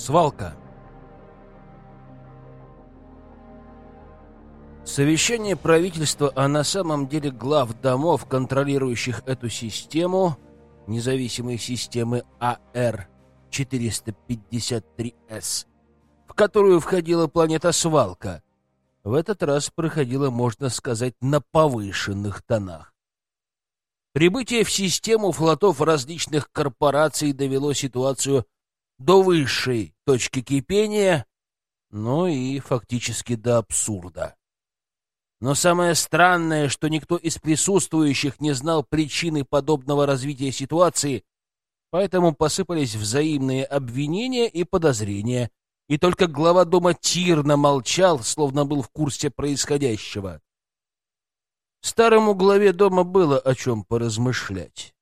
Свалка. Совещание правительства, а на самом деле глав домов, контролирующих эту систему, независимой системы АР-453С, в которую входила планета Свалка, в этот раз проходило, можно сказать, на повышенных тонах. Прибытие в систему флотов различных корпораций довело ситуацию до высшей точки кипения, ну и фактически до абсурда. Но самое странное, что никто из присутствующих не знал причины подобного развития ситуации, поэтому посыпались взаимные обвинения и подозрения, и только глава дома Тирна молчал, словно был в курсе происходящего. Старому главе дома было о чем поразмышлять.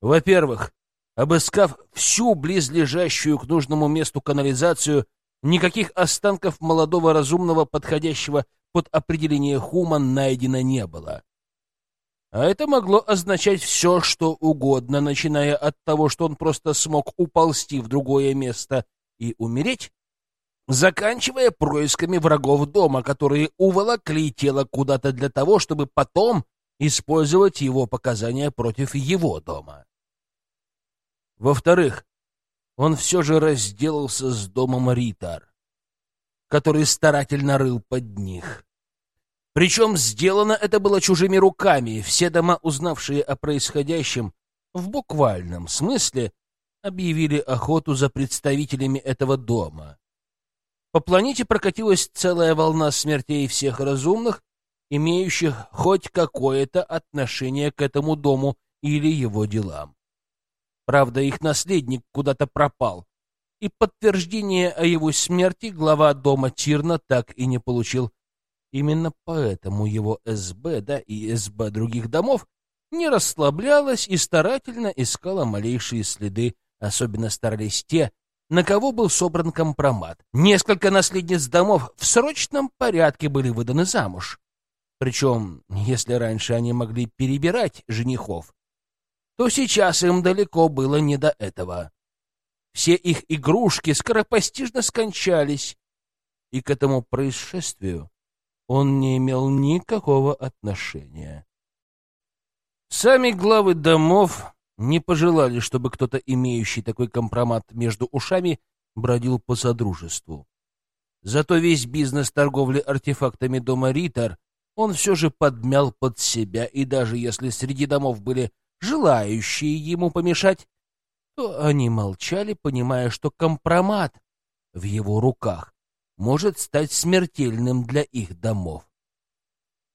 Во-первых, обыскав всю близлежащую к нужному месту канализацию, никаких останков молодого разумного, подходящего под определение Хуман найдено не было. А это могло означать все, что угодно, начиная от того, что он просто смог уползти в другое место и умереть, заканчивая происками врагов дома, которые уволокли тело куда-то для того, чтобы потом использовать его показания против его дома. Во-вторых, он все же разделался с домом Ритар который старательно рыл под них. Причем сделано это было чужими руками. Все дома, узнавшие о происходящем, в буквальном смысле объявили охоту за представителями этого дома. По планете прокатилась целая волна смертей всех разумных, имеющих хоть какое-то отношение к этому дому или его делам. Правда, их наследник куда-то пропал, и подтверждение о его смерти глава дома Тирна так и не получил. Именно поэтому его СБ, да и СБ других домов, не расслаблялась и старательно искала малейшие следы, особенно старались те, на кого был собран компромат. Несколько наследниц домов в срочном порядке были выданы замуж. Причем, если раньше они могли перебирать женихов, то сейчас им далеко было не до этого. Все их игрушки скоропостижно скончались, и к этому происшествию он не имел никакого отношения. Сами главы домов не пожелали, чтобы кто-то, имеющий такой компромат между ушами, бродил по содружеству. Зато весь бизнес торговли артефактами дома Ритар он все же подмял под себя, и даже если среди домов были желающие ему помешать, то они молчали, понимая, что компромат в его руках может стать смертельным для их домов.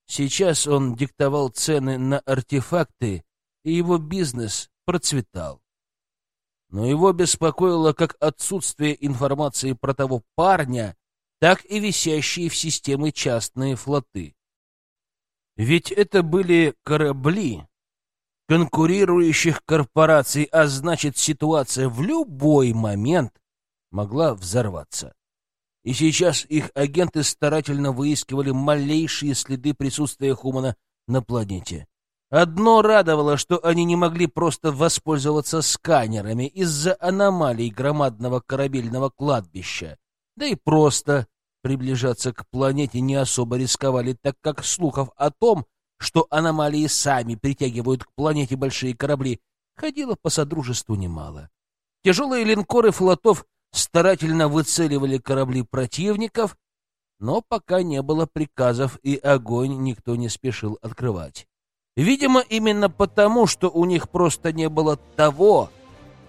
Сейчас он диктовал цены на артефакты, и его бизнес процветал. Но его беспокоило как отсутствие информации про того парня, так и висящие в системе частные флоты. Ведь это были корабли, конкурирующих корпораций, а значит, ситуация в любой момент могла взорваться. И сейчас их агенты старательно выискивали малейшие следы присутствия Хумана на планете. Одно радовало, что они не могли просто воспользоваться сканерами из-за аномалий громадного корабельного кладбища, да и просто приближаться к планете не особо рисковали, так как слухов о том, что аномалии сами притягивают к планете большие корабли, ходило по содружеству немало. Тяжелые линкоры флотов старательно выцеливали корабли противников, но пока не было приказов, и огонь никто не спешил открывать. Видимо, именно потому, что у них просто не было того,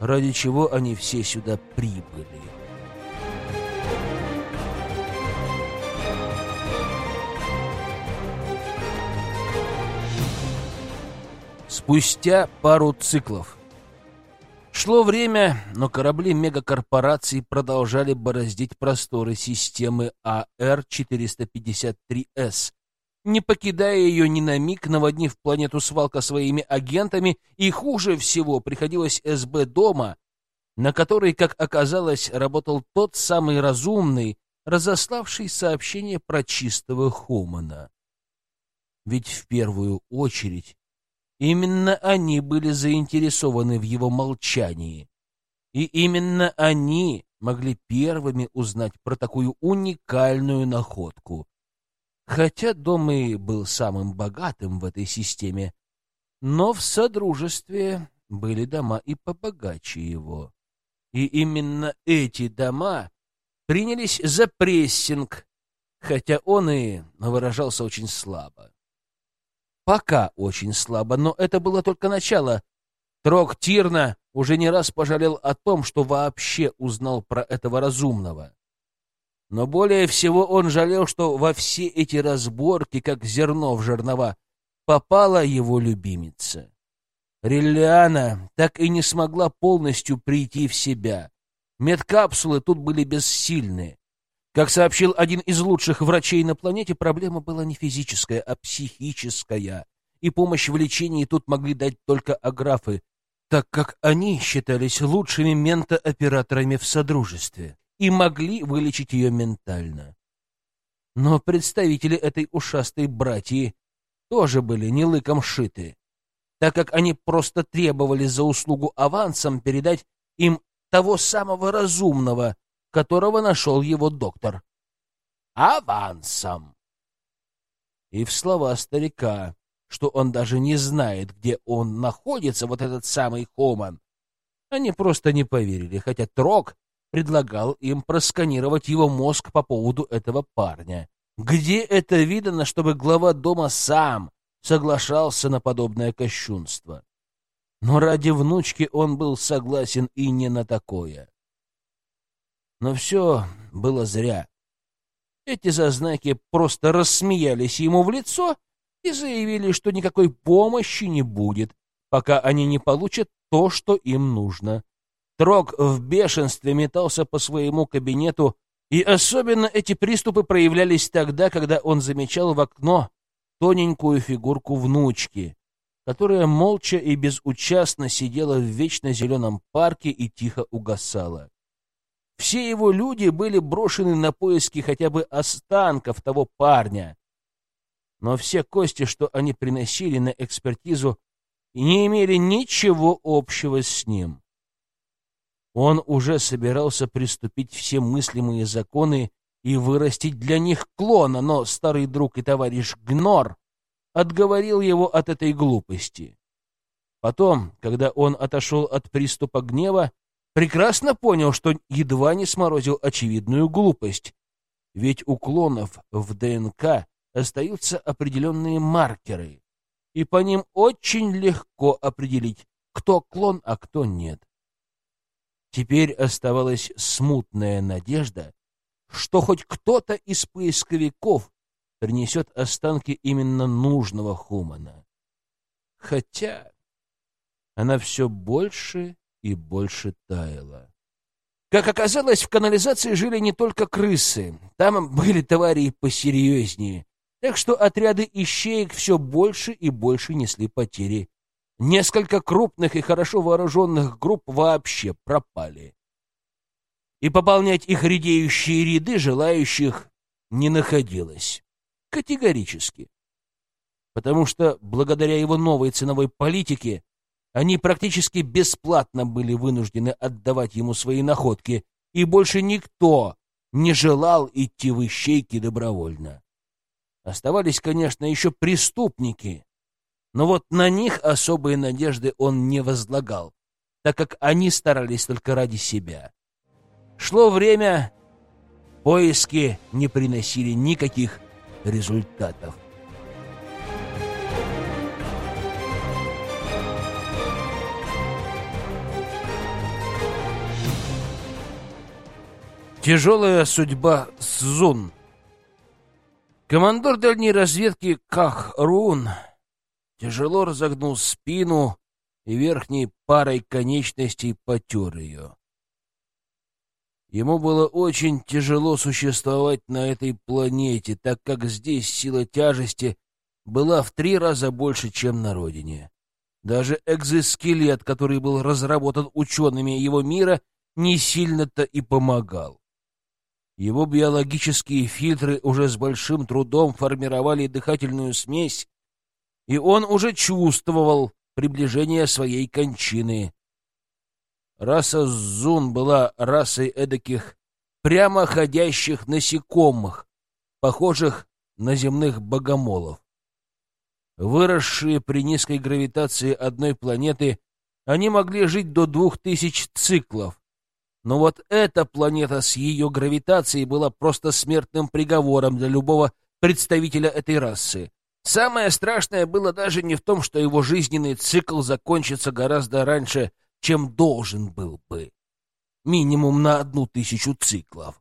ради чего они все сюда прибыли. Спустя пару циклов. Шло время, но корабли мегакорпораций продолжали бороздить просторы системы АР-453С, не покидая ее ни на миг, наводнив планету свалка своими агентами, и хуже всего приходилось СБ дома, на которой, как оказалось, работал тот самый разумный, разославший сообщение про чистого Хумана. Ведь в первую очередь Именно они были заинтересованы в его молчании. И именно они могли первыми узнать про такую уникальную находку. Хотя дом и был самым богатым в этой системе, но в Содружестве были дома и побогаче его. И именно эти дома принялись за прессинг, хотя он и выражался очень слабо. Пока очень слабо, но это было только начало. Трок Тирна уже не раз пожалел о том, что вообще узнал про этого разумного. Но более всего он жалел, что во все эти разборки, как зерно в жернова, попала его любимица. Риллиана так и не смогла полностью прийти в себя. Медкапсулы тут были бессильны. Как сообщил один из лучших врачей на планете, проблема была не физическая, а психическая. И помощь в лечении тут могли дать только аграфы, так как они считались лучшими ментооператорами в Содружестве и могли вылечить ее ментально. Но представители этой ушастой братьи тоже были не лыком шиты, так как они просто требовали за услугу авансом передать им того самого разумного, которого нашел его доктор. Авансом! И в слова старика, что он даже не знает, где он находится, вот этот самый Хоман, они просто не поверили, хотя Трок предлагал им просканировать его мозг по поводу этого парня. Где это видано, чтобы глава дома сам соглашался на подобное кощунство? Но ради внучки он был согласен и не на такое. Но все было зря. Эти зазнаки просто рассмеялись ему в лицо и заявили, что никакой помощи не будет, пока они не получат то, что им нужно. Трог в бешенстве метался по своему кабинету, и особенно эти приступы проявлялись тогда, когда он замечал в окно тоненькую фигурку внучки, которая молча и безучастно сидела в вечно зеленом парке и тихо угасала. Все его люди были брошены на поиски хотя бы останков того парня, но все кости, что они приносили на экспертизу, не имели ничего общего с ним. Он уже собирался приступить все мыслимые законы и вырастить для них клона, но старый друг и товарищ Гнор отговорил его от этой глупости. Потом, когда он отошел от приступа гнева, прекрасно понял, что едва не сморозил очевидную глупость, ведь у клонов в ДНК остаются определенные маркеры, и по ним очень легко определить, кто клон, а кто нет. Теперь оставалась смутная надежда, что хоть кто-то из поисковиков принесет останки именно нужного Хумана. Хотя она все больше и больше таяла. Как оказалось, в канализации жили не только крысы. Там были твари посерьезнее. Так что отряды ищеек все больше и больше несли потери. Несколько крупных и хорошо вооруженных групп вообще пропали. И пополнять их редеющие ряды желающих не находилось. Категорически. Потому что благодаря его новой ценовой политике они практически бесплатно были вынуждены отдавать ему свои находки, и больше никто не желал идти в ищейки добровольно. Оставались, конечно, еще преступники, но вот на них особые надежды он не возлагал, так как они старались только ради себя. Шло время, поиски не приносили никаких результатов. Тяжелая судьба Сзун. Командор дальней разведки Ках Рун тяжело разогнул спину и верхней парой конечностей потер ее. Ему было очень тяжело существовать на этой планете, так как здесь сила тяжести была в три раза больше, чем на родине. Даже экзоскелет, который был разработан учеными его мира, не сильно-то и помогал. Его биологические фильтры уже с большим трудом формировали дыхательную смесь, и он уже чувствовал приближение своей кончины. Раса Зун была расой эдаких прямоходящих насекомых, похожих на земных богомолов. Выросшие при низкой гравитации одной планеты, они могли жить до двух тысяч циклов. Но вот эта планета с ее гравитацией была просто смертным приговором для любого представителя этой расы. Самое страшное было даже не в том, что его жизненный цикл закончится гораздо раньше, чем должен был бы. Минимум на одну тысячу циклов.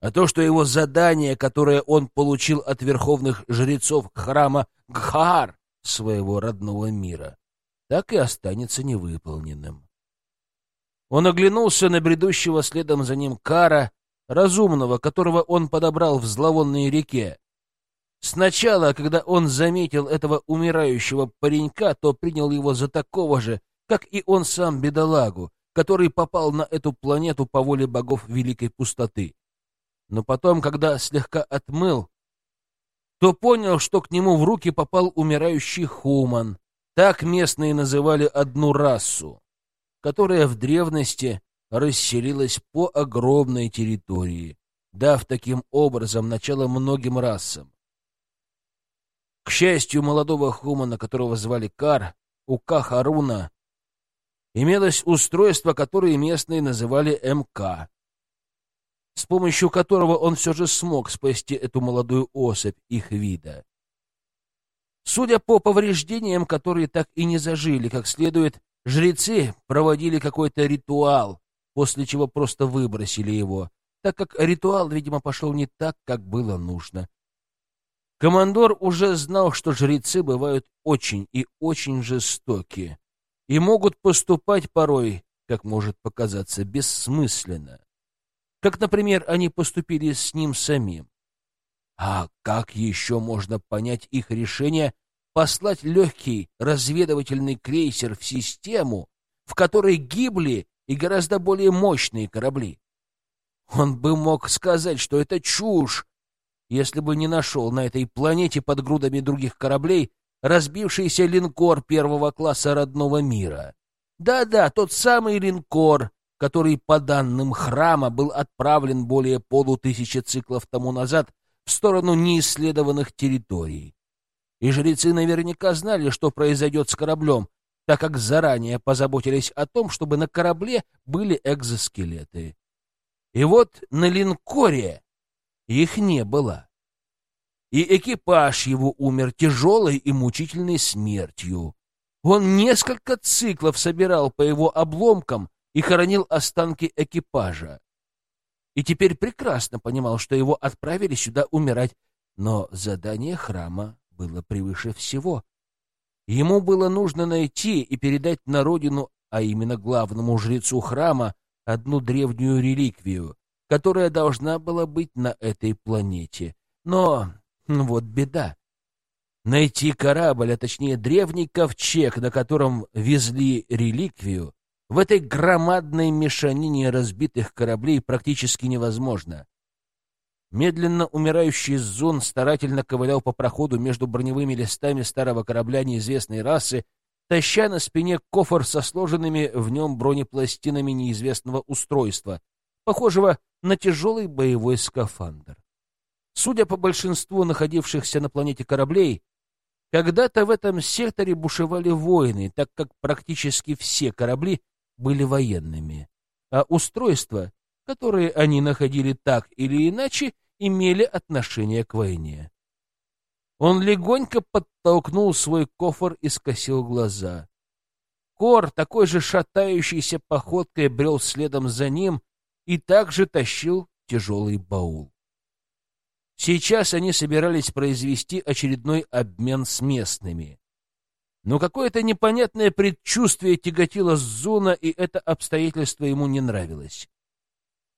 А то, что его задание, которое он получил от верховных жрецов храма Гхаар, своего родного мира, так и останется невыполненным. Он оглянулся на бредущего следом за ним Кара, разумного, которого он подобрал в зловонной реке. Сначала, когда он заметил этого умирающего паренька, то принял его за такого же, как и он сам, бедолагу, который попал на эту планету по воле богов Великой Пустоты. Но потом, когда слегка отмыл, то понял, что к нему в руки попал умирающий Хуман. Так местные называли одну расу, которая в древности расселилась по огромной территории, дав таким образом начало многим расам. К счастью, молодого Хумана, которого звали Кар, у Кахаруна, имелось устройство, которое местные называли МК, с помощью которого он все же смог спасти эту молодую особь их вида. Судя по повреждениям, которые так и не зажили как следует, жрецы проводили какой-то ритуал, после чего просто выбросили его, так как ритуал, видимо, пошел не так, как было нужно. Командор уже знал, что жрецы бывают очень и очень жестоки и могут поступать порой, как может показаться, бессмысленно. Как, например, они поступили с ним самим. А как еще можно понять их решение послать легкий разведывательный крейсер в систему, в которой гибли и гораздо более мощные корабли. Он бы мог сказать, что это чушь, если бы не нашел на этой планете под грудами других кораблей разбившийся линкор первого класса родного мира. Да-да, тот самый линкор, который, по данным храма, был отправлен более полутысячи циклов тому назад в сторону неисследованных территорий. И жрецы наверняка знали, что произойдет с кораблем, так как заранее позаботились о том, чтобы на корабле были экзоскелеты. И вот на линкоре их не было. И экипаж его умер тяжелой и мучительной смертью. Он несколько циклов собирал по его обломкам и хоронил останки экипажа. И теперь прекрасно понимал, что его отправили сюда умирать, но задание храма было превыше всего — Ему было нужно найти и передать на родину, а именно главному жрецу храма, одну древнюю реликвию, которая должна была быть на этой планете. Но вот беда. Найти корабль, а точнее древний ковчег, на котором везли реликвию, в этой громадной мешанине разбитых кораблей практически невозможно. Медленно умирающий Зон старательно ковылял по проходу между броневыми листами старого корабля неизвестной расы, таща на спине кофр со сложенными в нем бронепластинами неизвестного устройства, похожего на тяжелый боевой скафандр. Судя по большинству находившихся на планете кораблей, когда-то в этом секторе бушевали войны, так как практически все корабли были военными, а устройства которые они находили так или иначе, имели отношение к войне. Он легонько подтолкнул свой кофр и скосил глаза. Кор, такой же шатающейся походкой, брел следом за ним и также тащил тяжелый баул. Сейчас они собирались произвести очередной обмен с местными. Но какое-то непонятное предчувствие тяготило Зуна, и это обстоятельство ему не нравилось.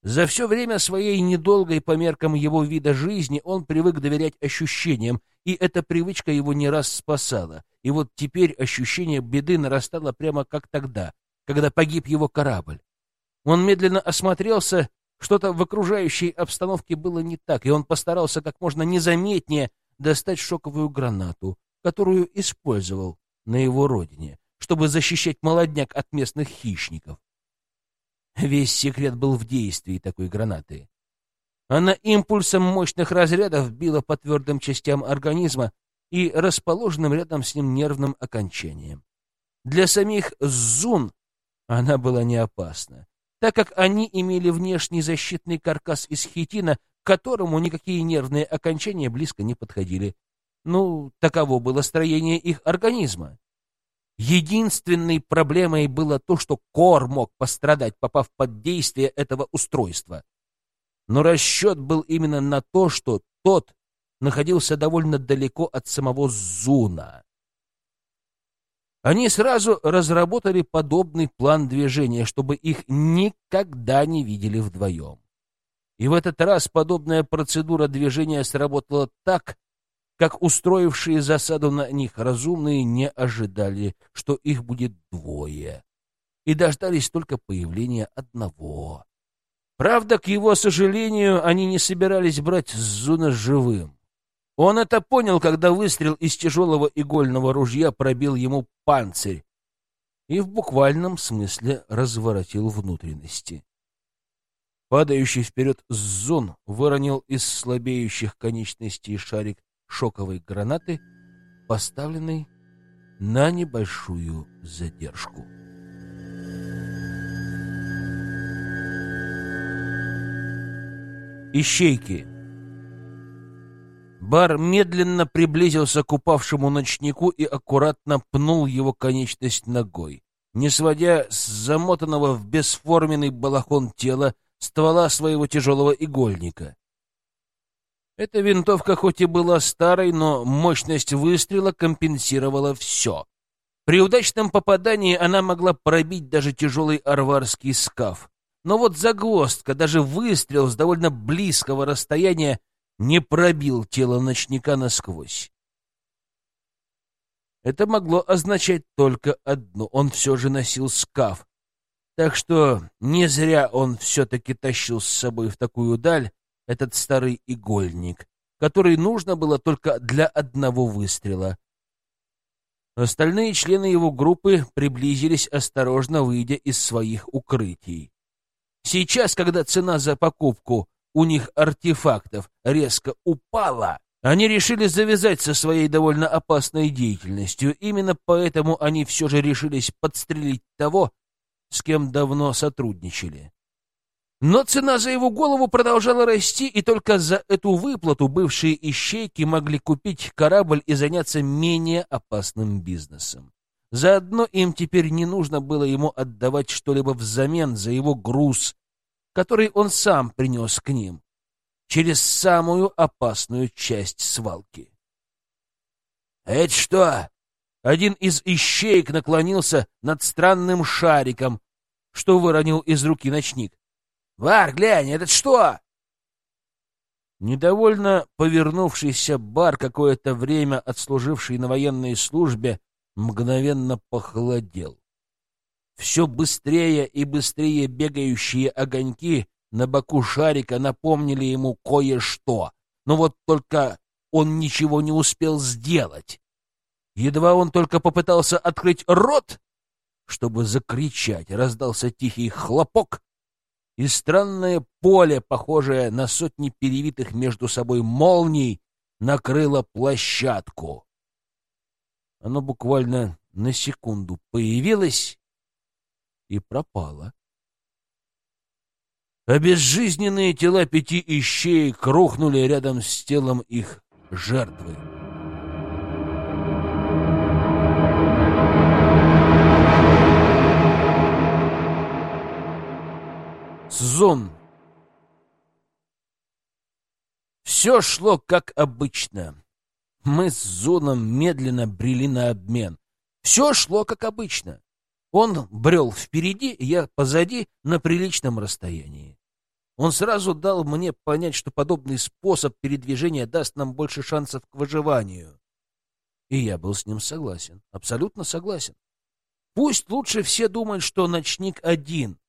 За все время своей недолгой по меркам его вида жизни он привык доверять ощущениям, и эта привычка его не раз спасала. И вот теперь ощущение беды нарастало прямо как тогда, когда погиб его корабль. Он медленно осмотрелся, что-то в окружающей обстановке было не так, и он постарался как можно незаметнее достать шоковую гранату, которую использовал на его родине, чтобы защищать молодняк от местных хищников. Весь секрет был в действии такой гранаты. Она импульсом мощных разрядов била по твердым частям организма и расположенным рядом с ним нервным окончанием. Для самих зун она была не опасна, так как они имели внешний защитный каркас из хитина, к которому никакие нервные окончания близко не подходили. Ну, таково было строение их организма. Единственной проблемой было то, что Кор мог пострадать, попав под действие этого устройства. Но расчет был именно на то, что тот находился довольно далеко от самого Зуна. Они сразу разработали подобный план движения, чтобы их никогда не видели вдвоем. И в этот раз подобная процедура движения сработала так, как устроившие засаду на них разумные не ожидали, что их будет двое, и дождались только появления одного. Правда, к его сожалению, они не собирались брать Зуна живым. Он это понял, когда выстрел из тяжелого игольного ружья пробил ему панцирь и в буквальном смысле разворотил внутренности. Падающий вперед Зун выронил из слабеющих конечностей шарик шоковой гранаты, поставленный на небольшую задержку. Ищейки Бар медленно приблизился к упавшему ночнику и аккуратно пнул его конечность ногой, не сводя с замотанного в бесформенный балахон тела ствола своего тяжелого игольника. Эта винтовка хоть и была старой, но мощность выстрела компенсировала все. При удачном попадании она могла пробить даже тяжелый арварский скаф. Но вот загвоздка, даже выстрел с довольно близкого расстояния не пробил тело ночника насквозь. Это могло означать только одно — он все же носил скаф. Так что не зря он все-таки тащил с собой в такую даль этот старый игольник, который нужно было только для одного выстрела. Остальные члены его группы приблизились, осторожно выйдя из своих укрытий. Сейчас, когда цена за покупку у них артефактов резко упала, они решили завязать со своей довольно опасной деятельностью. Именно поэтому они все же решились подстрелить того, с кем давно сотрудничали. Но цена за его голову продолжала расти, и только за эту выплату бывшие ищейки могли купить корабль и заняться менее опасным бизнесом. Заодно им теперь не нужно было ему отдавать что-либо взамен за его груз, который он сам принес к ним, через самую опасную часть свалки. «Это что?» Один из ищеек наклонился над странным шариком, что выронил из руки ночник. «Бар, глянь, это что?» Недовольно повернувшийся бар, какое-то время отслуживший на военной службе, мгновенно похолодел. Все быстрее и быстрее бегающие огоньки на боку шарика напомнили ему кое-что. Но вот только он ничего не успел сделать. Едва он только попытался открыть рот, чтобы закричать, раздался тихий хлопок, и странное поле, похожее на сотни перевитых между собой молний, накрыло площадку. Оно буквально на секунду появилось и пропала. Обезжизненные тела пяти ищеек рухнули рядом с телом их жертвы. Зон. Все шло как обычно. Мы с Зоном медленно брели на обмен. Все шло как обычно. Он брел впереди, я позади на приличном расстоянии. Он сразу дал мне понять, что подобный способ передвижения даст нам больше шансов к выживанию. И я был с ним согласен, абсолютно согласен. Пусть лучше все думают, что ночник один,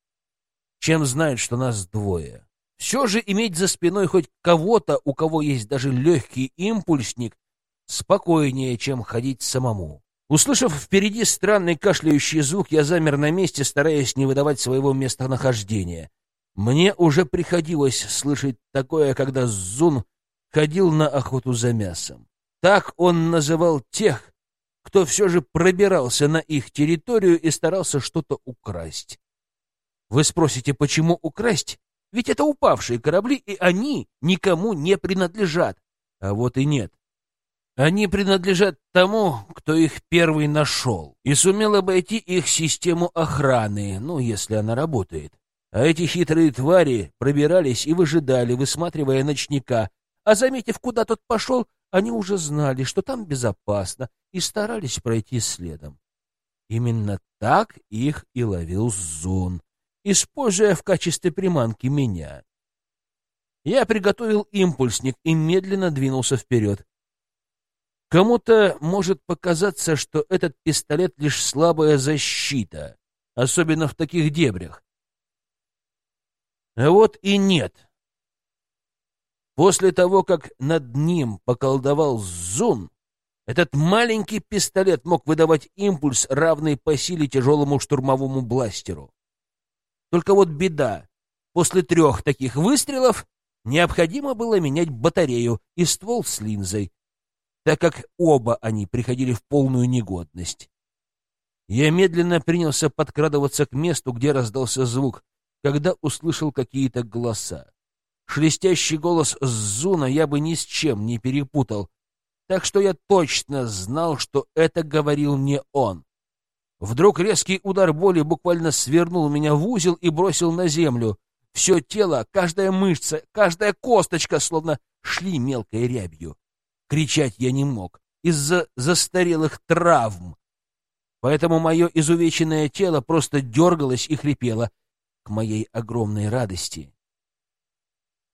чем знают, что нас двое. Все же иметь за спиной хоть кого-то, у кого есть даже легкий импульсник, спокойнее, чем ходить самому. Услышав впереди странный кашляющий звук, я замер на месте, стараясь не выдавать своего местонахождения. Мне уже приходилось слышать такое, когда Зун ходил на охоту за мясом. Так он называл тех, кто все же пробирался на их территорию и старался что-то украсть. Вы спросите, почему украсть? Ведь это упавшие корабли, и они никому не принадлежат. А вот и нет. Они принадлежат тому, кто их первый нашел и сумел обойти их систему охраны, ну, если она работает. А эти хитрые твари пробирались и выжидали, высматривая ночника, а, заметив, куда тот пошел, они уже знали, что там безопасно, и старались пройти следом. Именно так их и ловил Зун, используя в качестве приманки меня. Я приготовил импульсник и медленно двинулся вперед. Кому-то может показаться, что этот пистолет — лишь слабая защита, особенно в таких дебрях. А вот и нет. После того, как над ним поколдовал Зун, этот маленький пистолет мог выдавать импульс, равный по силе тяжелому штурмовому бластеру. Только вот беда. После трех таких выстрелов необходимо было менять батарею и ствол с линзой, так как оба они приходили в полную негодность. Я медленно принялся подкрадываться к месту, где раздался звук, когда услышал какие-то голоса. Шелестящий голос Зуна я бы ни с чем не перепутал, так что я точно знал, что это говорил не он. Вдруг резкий удар боли буквально свернул меня в узел и бросил на землю. Все тело, каждая мышца, каждая косточка словно шли мелкой рябью. Кричать я не мог из-за застарелых травм. Поэтому мое изувеченное тело просто дергалось и хрипело к моей огромной радости.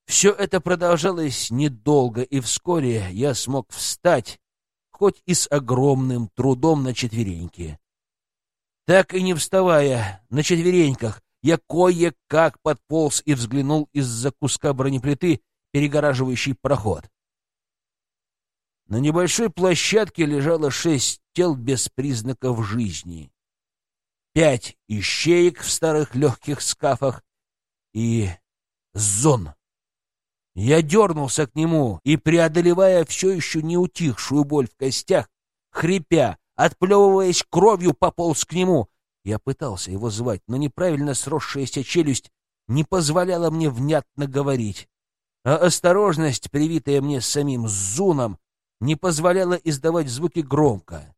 Все это продолжалось недолго, и вскоре я смог встать, хоть и с огромным трудом на четвереньки. Так и не вставая на четвереньках, я кое-как подполз и взглянул из-за куска бронеплиты, перегораживающий проход. На небольшой площадке лежало шесть тел без признаков жизни. Пять ищеек в старых легких скафах и зон. Я дернулся к нему и, преодолевая все еще не утихшую боль в костях, хрипя, отплевываясь кровью, пополз к нему. Я пытался его звать, но неправильно сросшаяся челюсть не позволяла мне внятно говорить, а осторожность, привитая мне самим Зуном, не позволяла издавать звуки громко.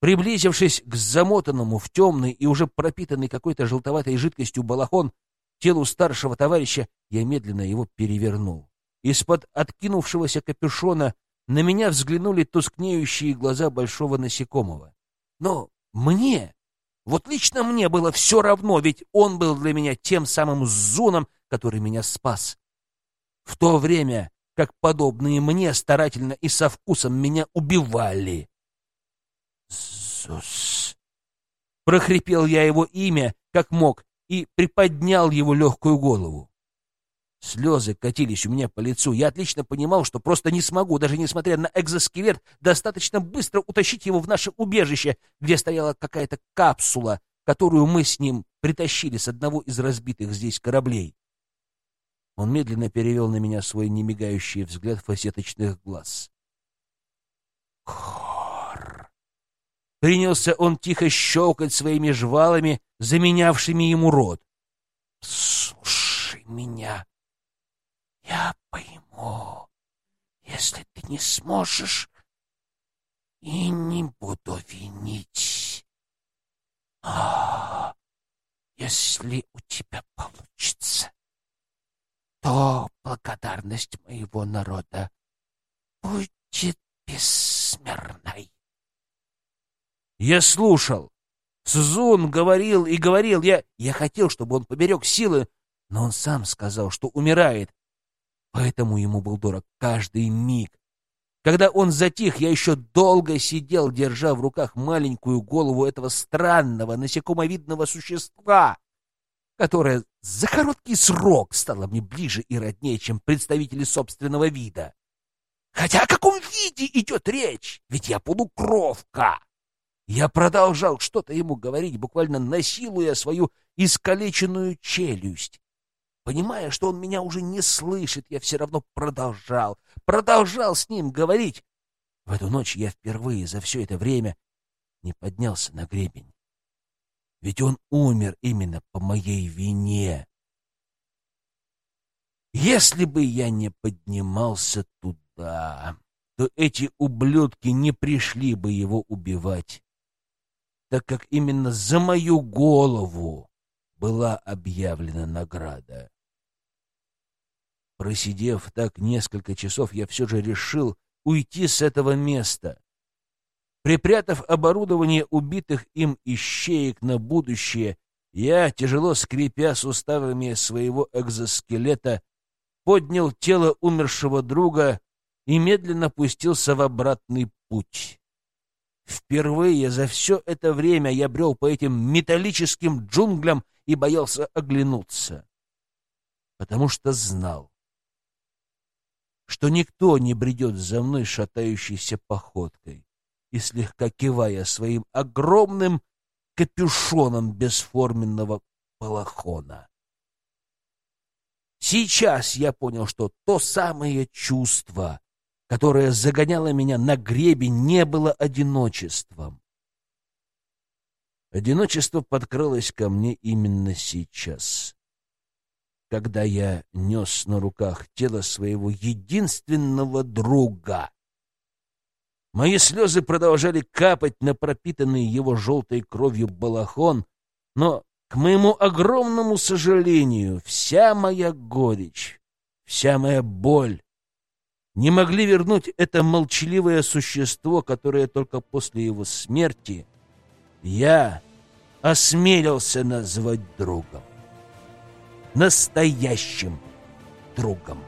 Приблизившись к замотанному в темный и уже пропитанный какой-то желтоватой жидкостью балахон телу старшего товарища, я медленно его перевернул. Из-под откинувшегося капюшона на меня взглянули тускнеющие глаза большого насекомого. Но мне, вот лично мне было все равно, ведь он был для меня тем самым зуном, который меня спас. В то время как подобные мне старательно и со вкусом меня убивали. «Зус!» Прохрипел я его имя, как мог, и приподнял его легкую голову. Слезы катились у меня по лицу. Я отлично понимал, что просто не смогу, даже несмотря на экзоскелет, достаточно быстро утащить его в наше убежище, где стояла какая-то капсула, которую мы с ним притащили с одного из разбитых здесь кораблей. Он медленно перевел на меня свой немигающий взгляд фасеточных глаз. Хор! Принялся он тихо щелкать своими жвалами, заменявшими ему рот. «Слушай меня, я пойму, если ты не сможешь, и не буду винить. А если у тебя получится, то благодарность моего народа будет бессмерной. Я слушал. Сузун говорил и говорил. Я, я хотел, чтобы он поберег силы, но он сам сказал, что умирает. Поэтому ему был дорог каждый миг. Когда он затих, я еще долго сидел, держа в руках маленькую голову этого странного насекомовидного существа, которая за короткий срок стала мне ближе и роднее, чем представители собственного вида. Хотя о каком виде идет речь? Ведь я полукровка. Я продолжал что-то ему говорить, буквально насилуя свою искалеченную челюсть. Понимая, что он меня уже не слышит, я все равно продолжал, продолжал с ним говорить. В эту ночь я впервые за все это время не поднялся на гребень. Ведь он умер именно по моей вине. Если бы я не поднимался туда, то эти ублюдки не пришли бы его убивать, так как именно за мою голову была объявлена награда. Просидев так несколько часов, я все же решил уйти с этого места. Припрятав оборудование убитых им ищеек на будущее, я, тяжело скрипя суставами своего экзоскелета, поднял тело умершего друга и медленно пустился в обратный путь. Впервые за все это время я брел по этим металлическим джунглям и боялся оглянуться, потому что знал, что никто не бредет за мной шатающейся походкой и слегка кивая своим огромным капюшоном бесформенного балахона. Сейчас я понял, что то самое чувство, которое загоняло меня на гребень, не было одиночеством. Одиночество подкралось ко мне именно сейчас, когда я нес на руках тело своего единственного друга. Мои слезы продолжали капать на пропитанный его желтой кровью балахон, но к моему огромному сожалению, вся моя горечь, вся моя боль не могли вернуть это молчаливое существо, которое только после его смерти я осмелился назвать другом. Настоящим другом.